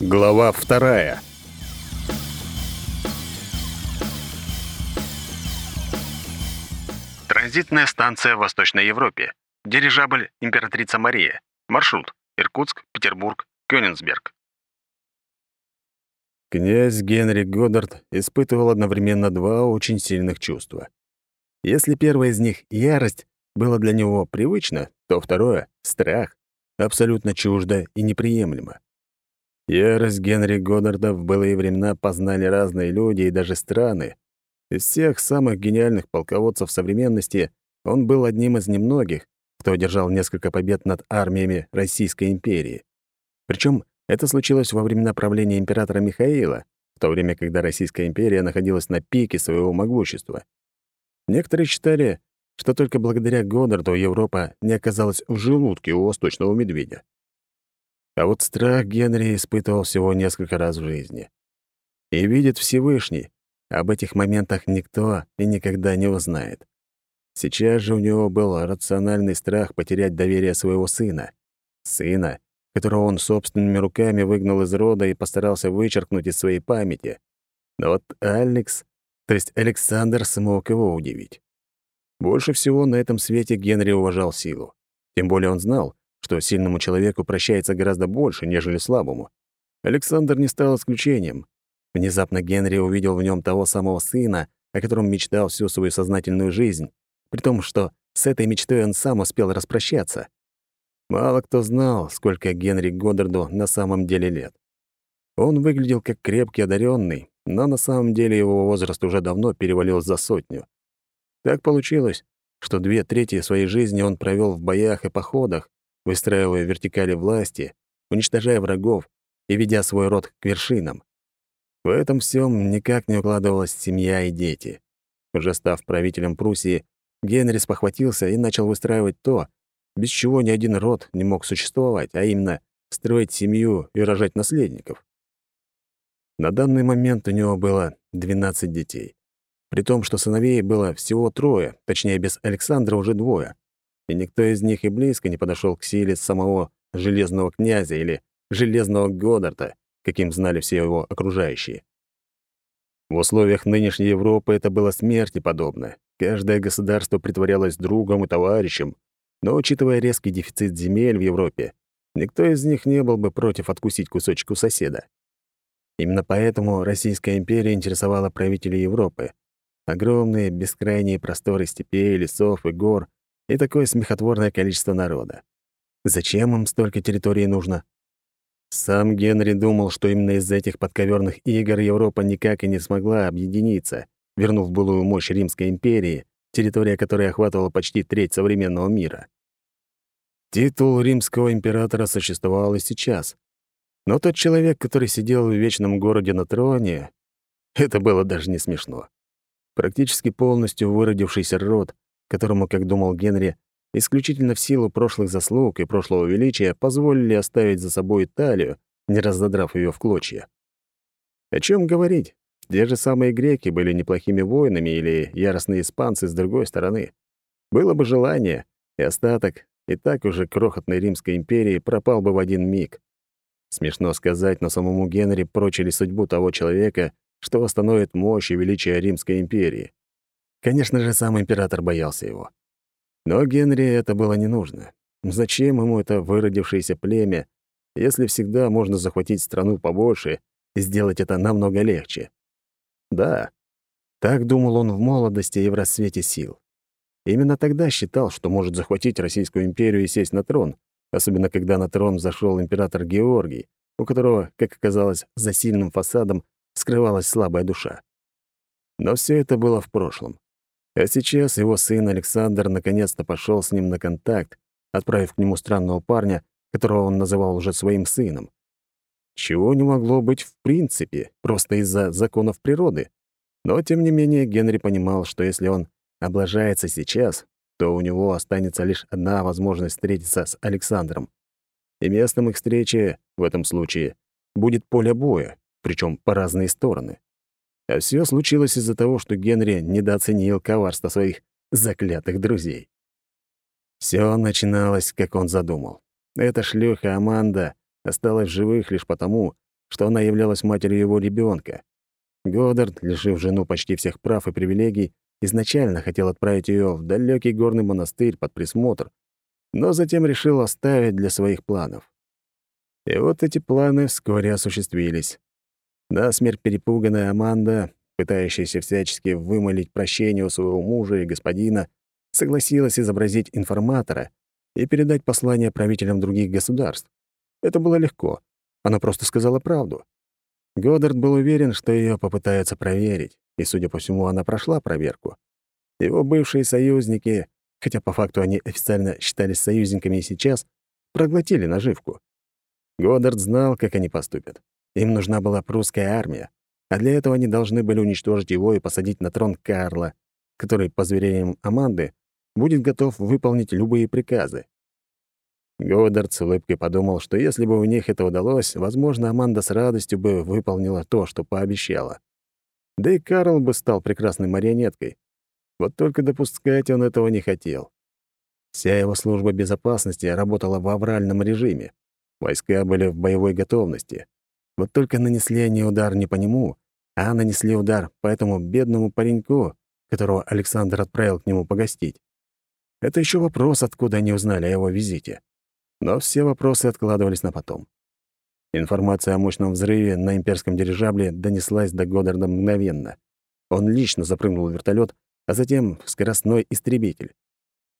Глава вторая. Транзитная станция в Восточной Европе. Дирижабль «Императрица Мария». Маршрут Иркутск, Петербург, Кёнигсберг. Князь Генри Годдард испытывал одновременно два очень сильных чувства. Если первое из них — ярость, было для него привычно, то второе — страх, абсолютно чуждо и неприемлемо. Ярость Генри Годдарда в былые времена познали разные люди и даже страны. Из всех самых гениальных полководцев современности он был одним из немногих, кто одержал несколько побед над армиями Российской империи. Причем это случилось во времена правления императора Михаила, в то время, когда Российская империя находилась на пике своего могущества. Некоторые считали, что только благодаря Годдарду Европа не оказалась в желудке у восточного медведя. А вот страх Генри испытывал всего несколько раз в жизни. И видит Всевышний, об этих моментах никто и никогда не узнает. Сейчас же у него был рациональный страх потерять доверие своего сына. Сына, которого он собственными руками выгнал из рода и постарался вычеркнуть из своей памяти. Но вот Алекс, то есть Александр, смог его удивить. Больше всего на этом свете Генри уважал силу. Тем более он знал, что сильному человеку прощается гораздо больше, нежели слабому. Александр не стал исключением. Внезапно Генри увидел в нем того самого сына, о котором мечтал всю свою сознательную жизнь, при том, что с этой мечтой он сам успел распрощаться. Мало кто знал, сколько Генри Годдарду на самом деле лет. Он выглядел как крепкий одаренный, но на самом деле его возраст уже давно перевалил за сотню. Так получилось, что две трети своей жизни он провел в боях и походах, выстраивая вертикали власти, уничтожая врагов и ведя свой род к вершинам. В этом всем никак не укладывалась семья и дети. Уже став правителем Пруссии, Генри спохватился и начал выстраивать то, без чего ни один род не мог существовать, а именно строить семью и рожать наследников. На данный момент у него было 12 детей. При том, что сыновей было всего трое, точнее, без Александра уже двое и никто из них и близко не подошел к силе самого Железного князя или Железного Годдарта, каким знали все его окружающие. В условиях нынешней Европы это было смерти подобно. Каждое государство притворялось другом и товарищем, но, учитывая резкий дефицит земель в Европе, никто из них не был бы против откусить кусочек у соседа. Именно поэтому Российская империя интересовала правителей Европы. Огромные бескрайние просторы степей, лесов и гор и такое смехотворное количество народа. Зачем им столько территории нужно? Сам Генри думал, что именно из-за этих подковерных игр Европа никак и не смогла объединиться, вернув былую мощь Римской империи, территория которой охватывала почти треть современного мира. Титул римского императора существовал и сейчас. Но тот человек, который сидел в вечном городе на троне, это было даже не смешно. Практически полностью выродившийся род, которому, как думал Генри, исключительно в силу прошлых заслуг и прошлого величия позволили оставить за собой Италию, не разодрав ее в клочья. О чем говорить? Те же самые греки были неплохими воинами или яростные испанцы с другой стороны. Было бы желание, и остаток, и так уже крохотной Римской империи пропал бы в один миг. Смешно сказать, но самому Генри прочили судьбу того человека, что восстановит мощь и величие Римской империи. Конечно же, сам император боялся его. Но Генри это было не нужно. Зачем ему это выродившееся племя, если всегда можно захватить страну побольше и сделать это намного легче? Да, так думал он в молодости и в рассвете сил. Именно тогда считал, что может захватить Российскую империю и сесть на трон, особенно когда на трон зашел император Георгий, у которого, как оказалось, за сильным фасадом скрывалась слабая душа. Но все это было в прошлом. А сейчас его сын Александр наконец-то пошел с ним на контакт, отправив к нему странного парня, которого он называл уже своим сыном. Чего не могло быть в принципе, просто из-за законов природы. Но, тем не менее, Генри понимал, что если он облажается сейчас, то у него останется лишь одна возможность встретиться с Александром. И местом их встречи, в этом случае, будет поле боя, причем по разные стороны. А все случилось из-за того, что Генри недооценил коварство своих заклятых друзей. Все начиналось, как он задумал. Эта шлюха Аманда осталась в живых лишь потому, что она являлась матерью его ребенка. Годдард, лишив жену почти всех прав и привилегий, изначально хотел отправить ее в далекий горный монастырь под присмотр, но затем решил оставить для своих планов. И вот эти планы вскоре осуществились. Насмерть перепуганная Аманда, пытающаяся всячески вымолить прощение у своего мужа и господина, согласилась изобразить информатора и передать послание правителям других государств. Это было легко. Она просто сказала правду. Годдард был уверен, что ее попытаются проверить, и, судя по всему, она прошла проверку. Его бывшие союзники, хотя по факту они официально считались союзниками и сейчас, проглотили наживку. Годдард знал, как они поступят. Им нужна была прусская армия, а для этого они должны были уничтожить его и посадить на трон Карла, который, по зверениям Аманды, будет готов выполнить любые приказы. Годдард с улыбкой подумал, что если бы у них это удалось, возможно, Аманда с радостью бы выполнила то, что пообещала. Да и Карл бы стал прекрасной марионеткой. Вот только допускать он этого не хотел. Вся его служба безопасности работала в авральном режиме. Войска были в боевой готовности. Вот только нанесли они удар не по нему, а нанесли удар по этому бедному пареньку, которого Александр отправил к нему погостить. Это еще вопрос, откуда они узнали о его визите. Но все вопросы откладывались на потом. Информация о мощном взрыве на имперском дирижабле донеслась до Годдарда мгновенно. Он лично запрыгнул в вертолет, а затем в скоростной истребитель.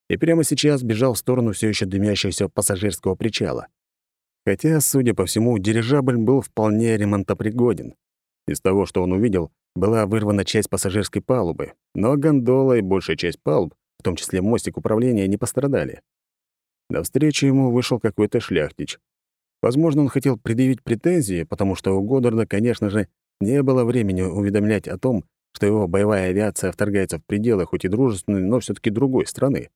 И прямо сейчас бежал в сторону все еще дымящегося пассажирского причала. Хотя, судя по всему, дирижабль был вполне ремонтопригоден. Из того, что он увидел, была вырвана часть пассажирской палубы, но гондола и большая часть палуб, в том числе мостик управления, не пострадали. Навстречу ему вышел какой-то шляхтич. Возможно, он хотел предъявить претензии, потому что у Годдарда, конечно же, не было времени уведомлять о том, что его боевая авиация вторгается в пределы хоть и дружественной, но все таки другой страны.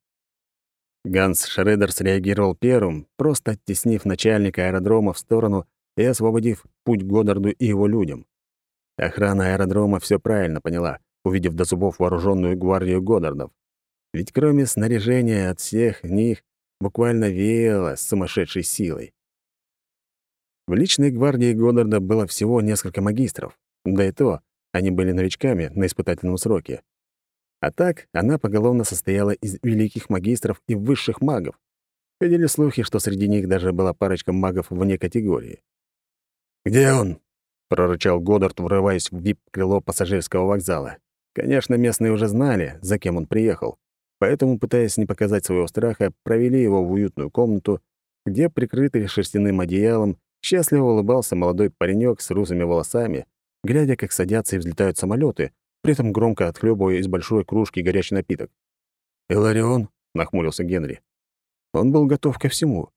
Ганс Шредер среагировал первым, просто оттеснив начальника аэродрома в сторону и освободив путь Годдарду и его людям. Охрана аэродрома все правильно поняла, увидев до зубов вооруженную гвардию Годдардов. Ведь кроме снаряжения от всех них буквально веяло сумасшедшей силой. В личной гвардии Годдарда было всего несколько магистров, да и то они были новичками на испытательном сроке. А так она поголовно состояла из великих магистров и высших магов. Ходили слухи, что среди них даже была парочка магов вне категории. «Где он?» — прорычал Годдард, врываясь в вип-крыло пассажирского вокзала. Конечно, местные уже знали, за кем он приехал, Поэтому, пытаясь не показать своего страха, провели его в уютную комнату, где, прикрытый шерстяным одеялом, счастливо улыбался молодой паренек с русыми волосами, глядя, как садятся и взлетают самолеты, при этом громко отхлебывая из большой кружки горячий напиток. «Иларион?» — нахмурился Генри. Он был готов ко всему.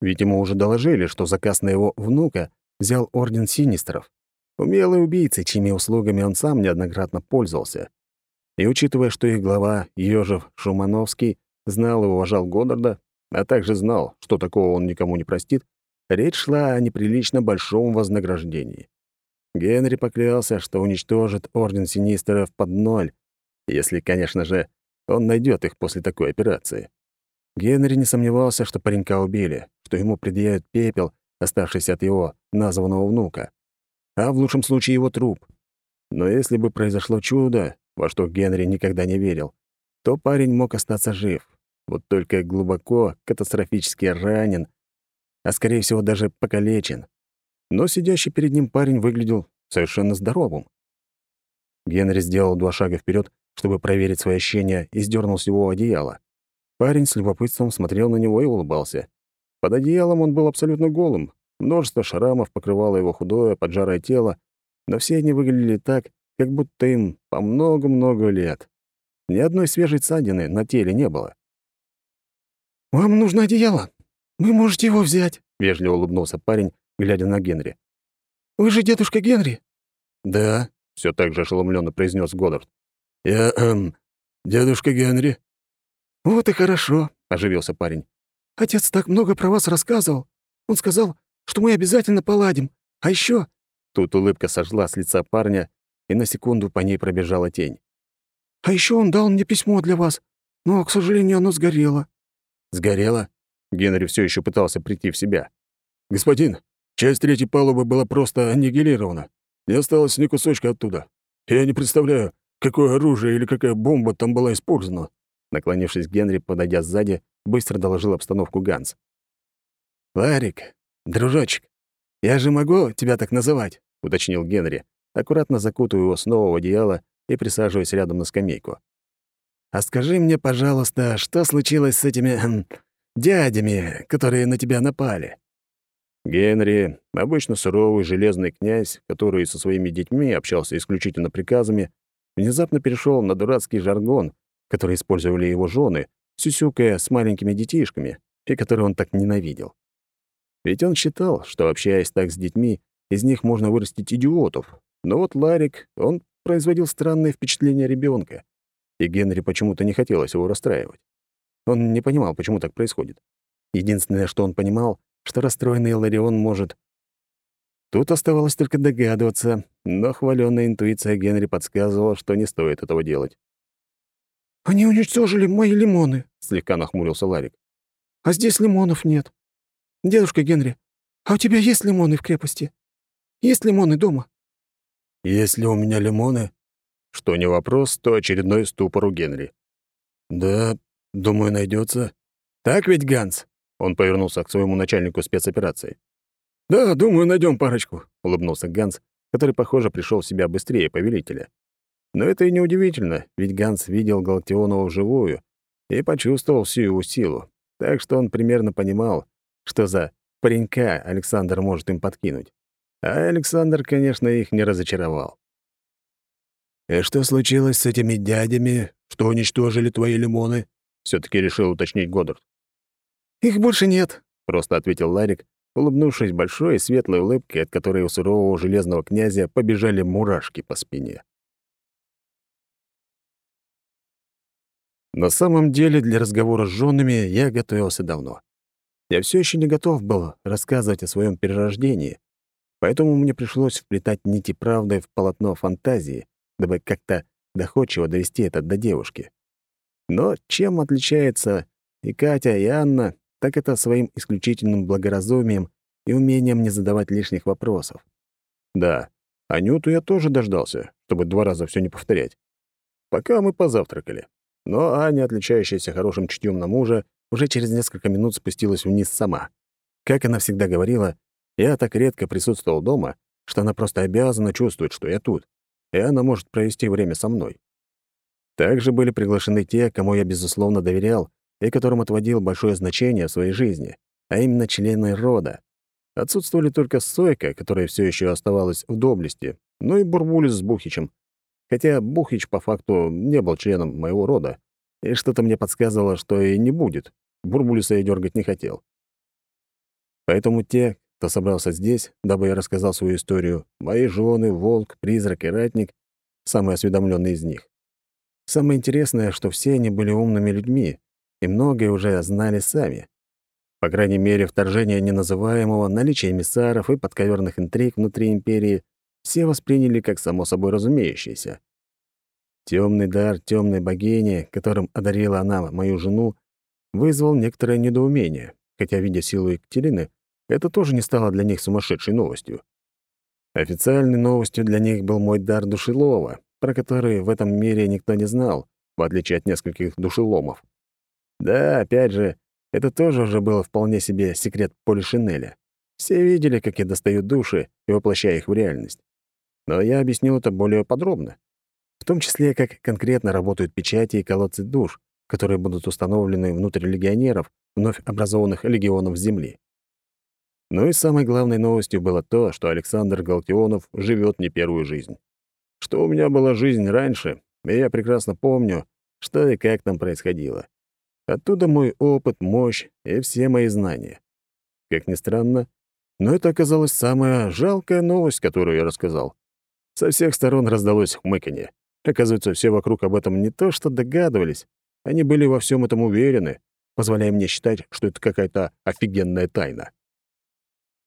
Ведь ему уже доложили, что заказ на его внука взял Орден Синистров. Умелый убийца, чьими услугами он сам неоднократно пользовался. И учитывая, что их глава, Ёжев Шумановский, знал и уважал Годдарда, а также знал, что такого он никому не простит, речь шла о неприлично большом вознаграждении. Генри поклялся, что уничтожит Орден Синистеров под ноль, если, конечно же, он найдет их после такой операции. Генри не сомневался, что паренька убили, что ему предъявят пепел, оставшийся от его названного внука, а в лучшем случае его труп. Но если бы произошло чудо, во что Генри никогда не верил, то парень мог остаться жив. Вот только глубоко, катастрофически ранен, а, скорее всего, даже покалечен. Но сидящий перед ним парень выглядел совершенно здоровым. Генри сделал два шага вперед, чтобы проверить свои ощущения, и сдернул с его одеяла. Парень с любопытством смотрел на него и улыбался. Под одеялом он был абсолютно голым. Множество шрамов покрывало его худое, поджарое тело, но все они выглядели так, как будто им по много-много лет. Ни одной свежей ссадины на теле не было. «Вам нужно одеяло. Вы можете его взять», — вежливо улыбнулся парень, глядя на Генри. «Вы же дедушка Генри?» «Да», — все так же ошеломленно произнес Годдард. «Я, эм, дедушка Генри». «Вот и хорошо», — оживился парень. «Отец так много про вас рассказывал. Он сказал, что мы обязательно поладим. А еще Тут улыбка сожгла с лица парня, и на секунду по ней пробежала тень. «А еще он дал мне письмо для вас, но, к сожалению, оно сгорело». «Сгорело?» Генри все еще пытался прийти в себя. «Господин, Часть третьей палубы была просто аннигилирована. Не осталось ни кусочка оттуда. Я не представляю, какое оружие или какая бомба там была использована. Наклонившись Генри, подойдя сзади, быстро доложил обстановку Ганс. «Ларик, дружочек, я же могу тебя так называть?» — уточнил Генри, аккуратно закутывая его снова в одеяло и присаживаясь рядом на скамейку. «А скажи мне, пожалуйста, что случилось с этими хм, дядями, которые на тебя напали?» Генри, обычно суровый железный князь, который со своими детьми общался исключительно приказами, внезапно перешел на дурацкий жаргон, который использовали его жены, сюсюкая с маленькими детишками, и который он так ненавидел. Ведь он считал, что, общаясь так с детьми, из них можно вырастить идиотов. Но вот Ларик, он производил странное впечатление ребенка, и Генри почему-то не хотелось его расстраивать. Он не понимал, почему так происходит. Единственное, что он понимал, что расстроенный Ларион может... Тут оставалось только догадываться, но хваленная интуиция Генри подсказывала, что не стоит этого делать. «Они уничтожили мои лимоны», — слегка нахмурился Ларик. «А здесь лимонов нет. Дедушка Генри, а у тебя есть лимоны в крепости? Есть лимоны дома?» «Есть ли у меня лимоны?» Что не вопрос, то очередной ступор у Генри. «Да, думаю, найдется. Так ведь, Ганс?» Он повернулся к своему начальнику спецоперации. «Да, думаю, найдем парочку», — улыбнулся Ганс, который, похоже, пришел в себя быстрее повелителя. Но это и не удивительно, ведь Ганс видел Галактионова вживую и почувствовал всю его силу, так что он примерно понимал, что за паренька Александр может им подкинуть. А Александр, конечно, их не разочаровал. «И что случилось с этими дядями, что уничтожили твои лимоны?» — все таки решил уточнить Годдард. «Их больше нет», — просто ответил Ларик, улыбнувшись большой и светлой улыбкой, от которой у сурового железного князя побежали мурашки по спине. На самом деле, для разговора с женами я готовился давно. Я все еще не готов был рассказывать о своем перерождении, поэтому мне пришлось вплетать нити правды в полотно фантазии, дабы как-то доходчиво довести это до девушки. Но чем отличается и Катя, и Анна так это своим исключительным благоразумием и умением не задавать лишних вопросов. Да, Анюту я тоже дождался, чтобы два раза все не повторять. Пока мы позавтракали. Но Аня, отличающаяся хорошим чутьем на мужа, уже через несколько минут спустилась вниз сама. Как она всегда говорила, я так редко присутствовал дома, что она просто обязана чувствовать, что я тут, и она может провести время со мной. Также были приглашены те, кому я, безусловно, доверял и которым отводил большое значение в своей жизни, а именно члены рода. Отсутствовали только Сойка, которая все еще оставалась в доблести, ну и Бурбулис с Бухичем. Хотя Бухич по факту не был членом моего рода, и что-то мне подсказывало, что и не будет. Бурбулиса я дергать не хотел. Поэтому те, кто собрался здесь, дабы я рассказал свою историю, мои жены, волк, призрак и ратник, самые осведомленные из них. Самое интересное, что все они были умными людьми, и многое уже знали сами. По крайней мере, вторжение неназываемого, наличие эмиссаров и подковерных интриг внутри империи все восприняли как само собой разумеющееся. Темный дар темной богини, которым одарила она мою жену, вызвал некоторое недоумение, хотя, видя силу Екатерины, это тоже не стало для них сумасшедшей новостью. Официальной новостью для них был мой дар душелова, про который в этом мире никто не знал, в отличие от нескольких душеломов. Да, опять же, это тоже уже было вполне себе секрет Полишинеля. Все видели, как я достаю души и воплощаю их в реальность. Но я объяснил это более подробно. В том числе, как конкретно работают печати и колодцы душ, которые будут установлены внутрь легионеров, вновь образованных легионов Земли. Ну и самой главной новостью было то, что Александр Галтионов живет не первую жизнь. Что у меня была жизнь раньше, и я прекрасно помню, что и как там происходило. Оттуда мой опыт, мощь и все мои знания. Как ни странно, но это оказалась самая жалкая новость, которую я рассказал. Со всех сторон раздалось хмыканье. Оказывается, все вокруг об этом не то что догадывались, они были во всем этом уверены, позволяя мне считать, что это какая-то офигенная тайна.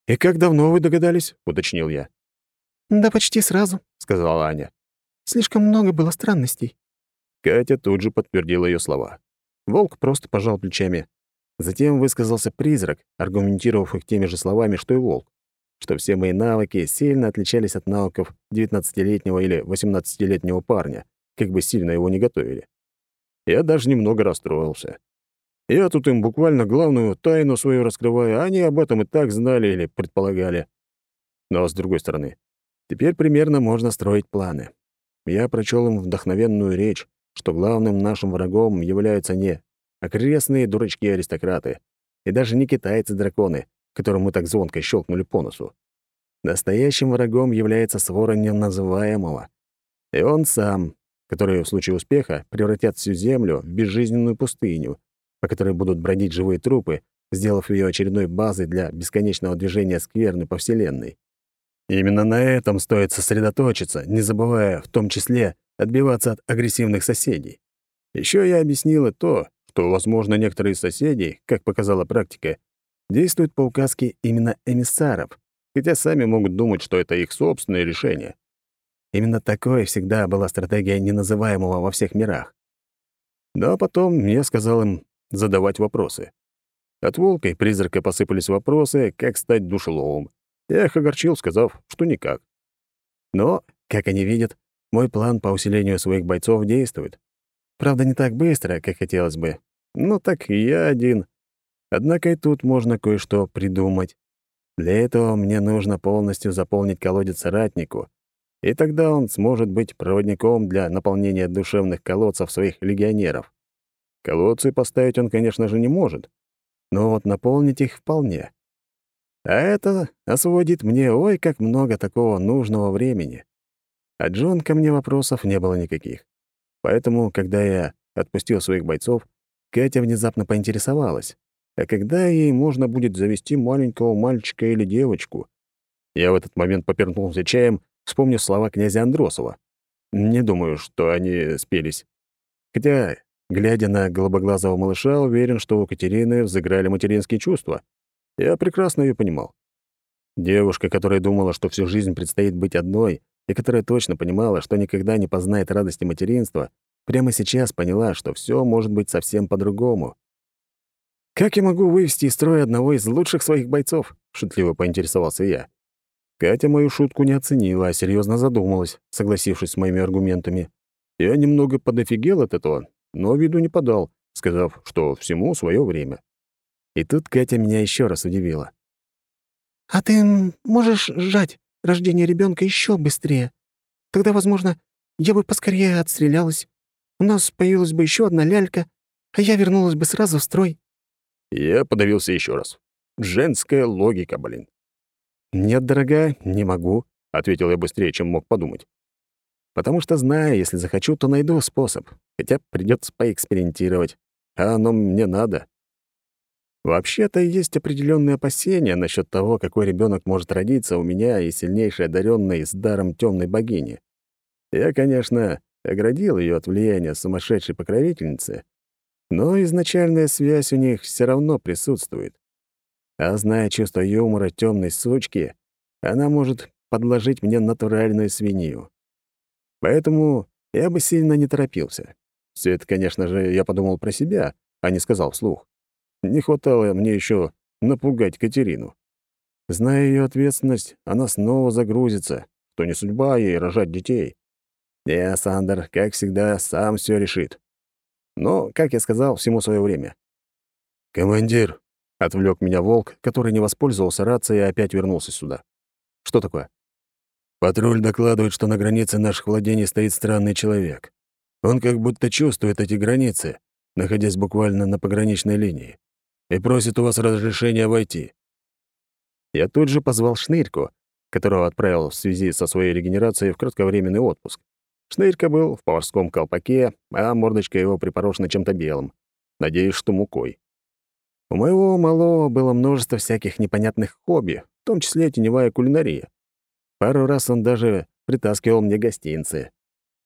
«И как давно вы догадались?» — уточнил я. «Да почти сразу», — сказала Аня. «Слишком много было странностей». Катя тут же подтвердила ее слова. Волк просто пожал плечами. Затем высказался призрак, аргументировав их теми же словами, что и волк. что все мои навыки сильно отличались от навыков 19-летнего или 18-летнего парня, как бы сильно его не готовили. Я даже немного расстроился. Я тут им буквально главную тайну свою раскрываю, а они об этом и так знали или предполагали. Но, с другой стороны, теперь примерно можно строить планы. Я прочел им вдохновенную речь, что главным нашим врагом являются не окрестные дурачки-аристократы и даже не китайцы-драконы, которым мы так звонко щелкнули по носу. Настоящим врагом является свора неназываемого. И он сам, который в случае успеха превратят всю Землю в безжизненную пустыню, по которой будут бродить живые трупы, сделав ее очередной базой для бесконечного движения скверны по Вселенной. именно на этом стоит сосредоточиться, не забывая в том числе отбиваться от агрессивных соседей. Еще я объяснил и то, что, возможно, некоторые соседи, как показала практика, действуют по указке именно эмиссаров, хотя сами могут думать, что это их собственное решение. Именно такой всегда была стратегия неназываемого во всех мирах. Но потом я сказал им задавать вопросы. От волка и призрака посыпались вопросы, как стать душеловым. Я их огорчил, сказав, что никак. Но, как они видят, мой план по усилению своих бойцов действует. Правда, не так быстро, как хотелось бы. Ну так и я один. Однако и тут можно кое-что придумать. Для этого мне нужно полностью заполнить колодец соратнику, и тогда он сможет быть проводником для наполнения душевных колодцев своих легионеров. Колодцы поставить он, конечно же, не может, но вот наполнить их вполне. А это освободит мне ой как много такого нужного времени. От Джон ко мне вопросов не было никаких. Поэтому, когда я отпустил своих бойцов, Катя внезапно поинтересовалась, а когда ей можно будет завести маленького мальчика или девочку? Я в этот момент попернулся чаем вспомнив слова князя Андросова. Не думаю, что они спелись. Хотя, глядя на голубоглазого малыша, уверен, что у Катерины взыграли материнские чувства. Я прекрасно ее понимал. Девушка, которая думала, что всю жизнь предстоит быть одной, и которая точно понимала, что никогда не познает радости материнства, прямо сейчас поняла, что все может быть совсем по-другому. «Как я могу вывести из строя одного из лучших своих бойцов?» — шутливо поинтересовался я. Катя мою шутку не оценила, а серьезно задумалась, согласившись с моими аргументами. Я немного подофигел от этого, но виду не подал, сказав, что всему свое время. И тут Катя меня еще раз удивила. «А ты можешь сжать рождение ребенка еще быстрее? Тогда, возможно, я бы поскорее отстрелялась. У нас появилась бы еще одна лялька, а я вернулась бы сразу в строй». Я подавился еще раз. Женская логика, блин. «Нет, дорогая, не могу», — ответил я быстрее, чем мог подумать. «Потому что знаю, если захочу, то найду способ, хотя придется поэкспериментировать, а оно мне надо». Вообще-то есть определенные опасения насчет того, какой ребенок может родиться у меня и сильнейшей одаренной с даром темной богини. Я, конечно, оградил ее от влияния сумасшедшей покровительницы, но изначальная связь у них все равно присутствует. А зная чувство юмора темной сучки, она может подложить мне натуральную свинью. Поэтому я бы сильно не торопился. Все это, конечно же, я подумал про себя, а не сказал вслух. Не хватало мне еще напугать Катерину. Зная ее ответственность, она снова загрузится, что не судьба ей рожать детей. Не, Сандер, как всегда, сам все решит. Но, как я сказал, всему свое время. «Командир, Отвлек меня волк, который не воспользовался рацией и опять вернулся сюда. Что такое? Патруль докладывает, что на границе наших владений стоит странный человек. Он как будто чувствует эти границы, находясь буквально на пограничной линии, и просит у вас разрешения войти. Я тут же позвал Шнырьку, которого отправил в связи со своей регенерацией в кратковременный отпуск. Шнырька был в поварском колпаке, а мордочка его припорошена чем-то белым. Надеюсь, что мукой. У моего малого было множество всяких непонятных хобби, в том числе теневая кулинария. Пару раз он даже притаскивал мне гостинцы.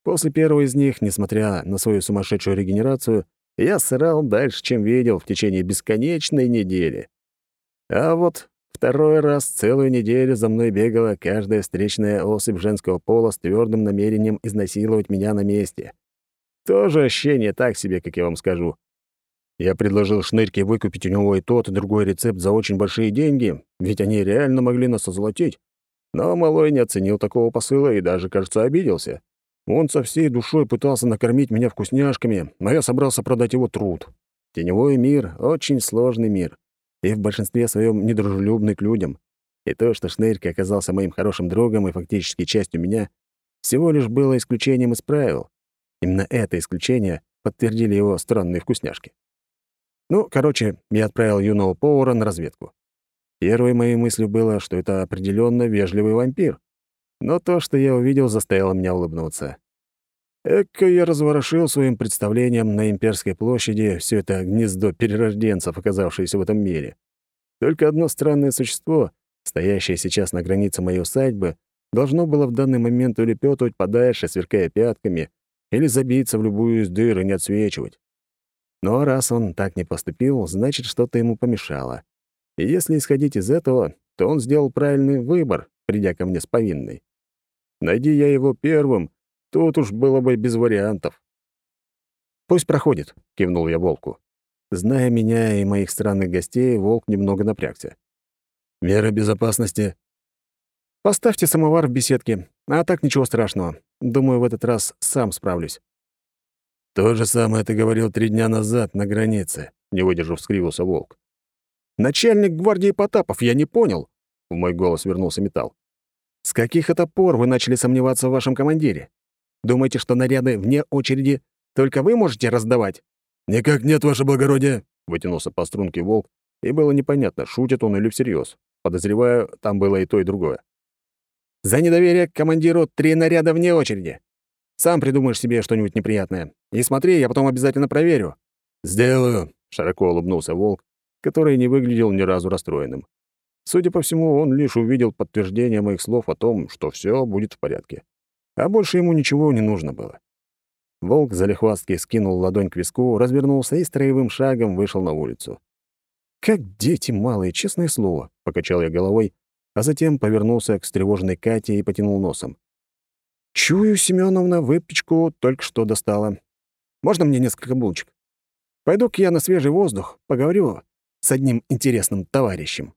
После первого из них, несмотря на свою сумасшедшую регенерацию, я срал дальше, чем видел в течение бесконечной недели. А вот второй раз целую неделю за мной бегала каждая встречная особь женского пола с твердым намерением изнасиловать меня на месте. Тоже ощущение так себе, как я вам скажу. Я предложил Шнырьке выкупить у него и тот, и другой рецепт за очень большие деньги, ведь они реально могли нас озолотить. Но малой не оценил такого посыла и даже, кажется, обиделся. Он со всей душой пытался накормить меня вкусняшками, но я собрался продать его труд. Теневой мир — очень сложный мир, и в большинстве своем недружелюбный к людям. И то, что Шнырька оказался моим хорошим другом и фактически частью меня, всего лишь было исключением из правил. Именно это исключение подтвердили его странные вкусняшки. Ну, короче, я отправил юного повара на разведку. Первой моей мыслью было, что это определенно вежливый вампир. Но то, что я увидел, заставило меня улыбнуться. Эка я разворошил своим представлением на Имперской площади все это гнездо перерожденцев, оказавшееся в этом мире. Только одно странное существо, стоящее сейчас на границе моей усадьбы, должно было в данный момент улепетывать подальше, сверкая пятками, или забиться в любую из дыр и не отсвечивать. Но раз он так не поступил, значит, что-то ему помешало. И если исходить из этого, то он сделал правильный выбор, придя ко мне с повинной. Найди я его первым, тут уж было бы без вариантов. «Пусть проходит», — кивнул я волку. Зная меня и моих странных гостей, волк немного напрягся. «Меры безопасности?» «Поставьте самовар в беседке, а так ничего страшного. Думаю, в этот раз сам справлюсь». «То же самое ты говорил три дня назад на границе», — не выдержав, скривился волк. «Начальник гвардии Потапов, я не понял», — в мой голос вернулся металл. «С каких это пор вы начали сомневаться в вашем командире? Думаете, что наряды вне очереди только вы можете раздавать?» «Никак нет, ваше благородие», — вытянулся по струнке волк, и было непонятно, шутит он или всерьез. Подозреваю, там было и то, и другое. «За недоверие к командиру три наряда вне очереди. Сам придумаешь себе что-нибудь неприятное. И смотри, я потом обязательно проверю». «Сделаю», — широко улыбнулся волк, который не выглядел ни разу расстроенным. Судя по всему, он лишь увидел подтверждение моих слов о том, что все будет в порядке. А больше ему ничего не нужно было. Волк залихвастки скинул ладонь к виску, развернулся и строевым шагом вышел на улицу. «Как дети малые, честное слово», — покачал я головой, а затем повернулся к встревоженной Кате и потянул носом. Чую, Семеновна выпечку только что достала. Можно мне несколько булочек? Пойду-ка я на свежий воздух, поговорю с одним интересным товарищем.